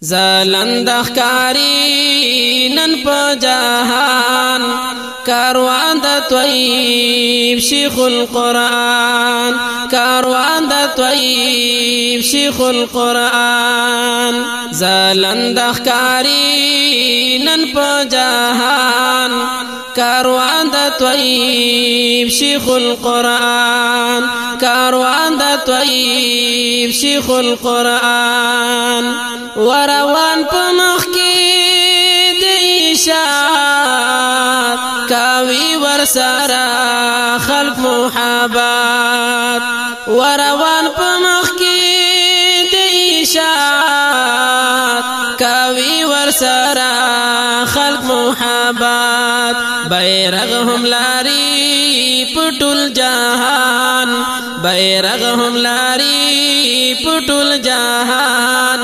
زلند خکاری نن په جهان کاروان د طیب شیخ القرآن کاروان د طیب شیخ القرآن زلند خکاری نن په جهان کاروان د طیب شیخ القرآن کاروان د طیب شیخ القرآن وروان په مخ کې د اشاعت کاوی ورسره خلق محبت وروان په مخ کې د بیرغ هم لاری پټول جهان بیرغ هم لاری پټول جهان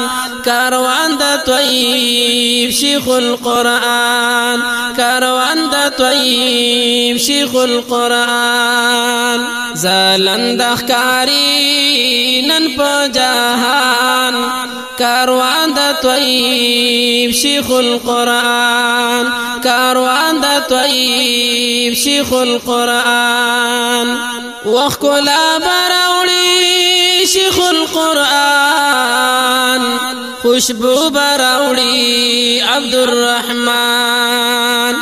کاروان د طیب شیخ القرآن کاروان د طیب شیخ القرآن زلند ښکاری نن په جهان کاروان د طیب شیخ القرآن کاروان د طیب شیخ القرآن وخلا براوړي شیخ القرآن خوشبو الرحمن عبدالرحمن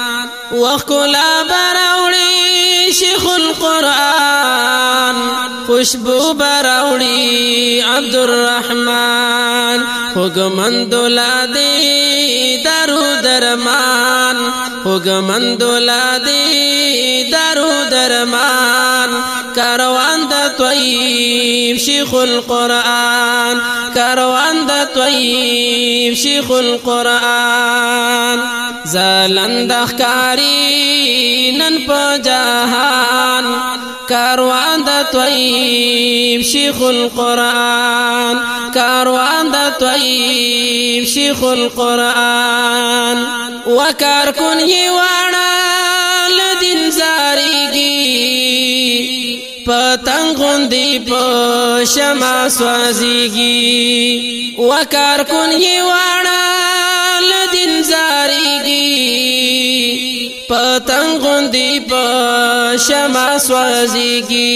وخلا براوړي شیخ القرآن خوشبو براوڑی عبدالرحمن خوگمن دولادی درو درمان خوگمن دولادی درو درمان کاروان د طیب شیخ القرآن کاروان د طیب شیخ القرآن زلند اخکاری نن په جهان کاروان د طیب شیخ القرآن کاروان د طیب شیخ القرآن وکار کن یې واړه لدین زاریږي پتنګ غوندې په شمع سوازيږي وکار کن یې واړه پتنګ غوندی په شمع سوځيږي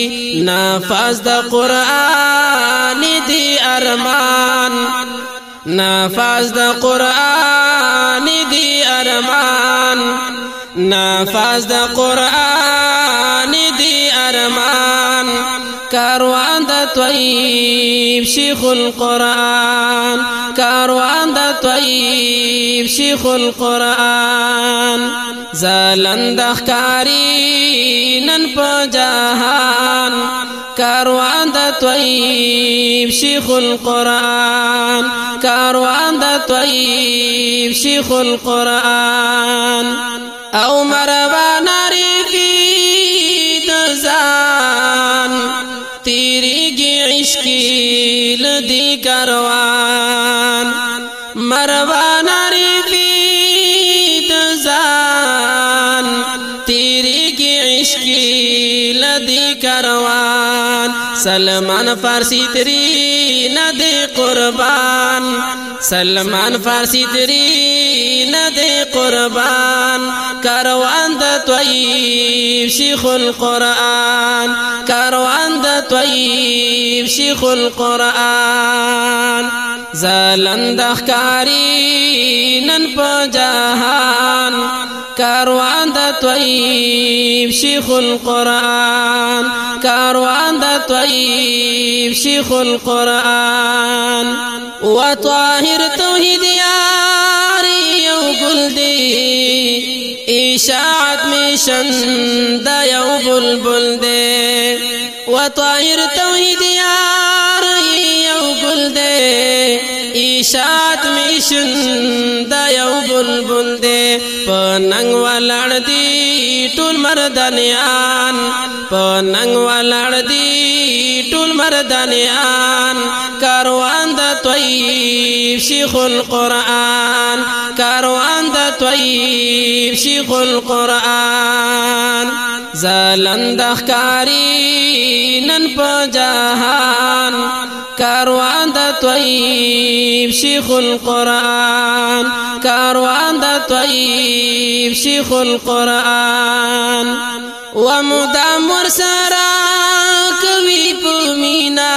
نفس د قران دی ارمان نفس د قران دی ارمان نفس د قران دی ارمان کاروان د طيب شيخ القران کاروان د طيب شيخ القران زلند اخکاری نن په جهان کاروان د طیب شیخ القرآن کاروان د طیب شیخ القرآن او مروان ریفی دزان تیریگی عشقی لدی کاروان مروان عشقی لدی کروان سلمان فارسی تری ندی قربان سلمان فارسی تری ندی قربان کروان د طیب شیخ القرآن کروان د طیب شیخ القرآن زلند اخکاری نن پا جهان کاروان د طیب شیخ القرآن کاروان د طیب شیخ القرآن و طاهر توحید یاری یو گل دی اشاعت میشن دا یو بلبل دی و طاهر توحید یاری ارشاد میشن دا یو بلبل دے پننګ ولړ دی ټول مردانیان پننګ ولړ دی ټول مردانیان کاروان د طیب شیخ القرآن کاروان د طیب شیخ القرآن زلند خکاری نن په جهان کاروان د طیب شیخ القرآن کاروان د طیب شیخ القرآن و مدام مرسرا کوي پمینا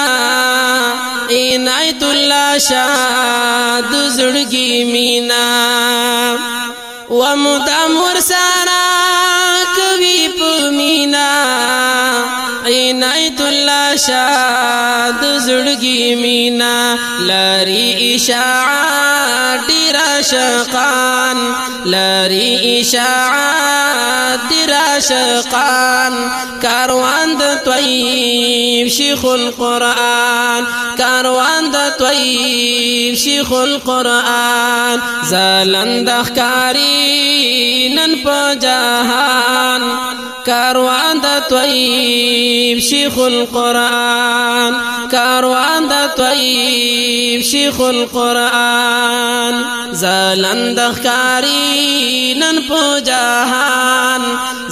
عنایت الله شاه د زړګي مینا و مدام ورسارا مينا عينيت الله شاد زلقي مينا لاري اشاعه ديرا شقان لاري اشاعه ديرا شقان كاروان د طيب شيخ القران كاروان د طيب شيخ القران زلند ښکاری دی نن په جهان کاروان د طیب شیخ القرآن کاروان د طیب شیخ القرآن زلند خاری نن په جهان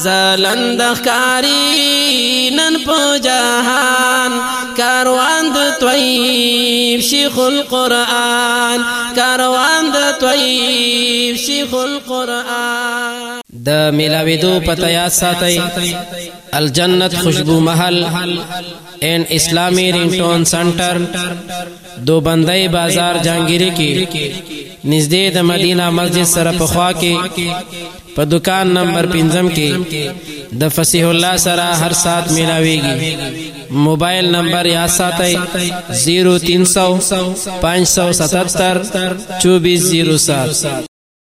زلند خاری نن په جهان طيب شيخ القرآن کاروان د طیب شیخ القرآن د ملاویدو پته یاد ساتئ الجنت خوشبو محل ان اسلامی رینګټون سنټر دوبندی بازار جانګيري کې نږدې د مدینه مسجد سره په خوا کې په دکان نمبر 5 کې د فصیح الله سره هر سات ملاويږي موبایل نمبر یاد ساتئ 0300 577 2407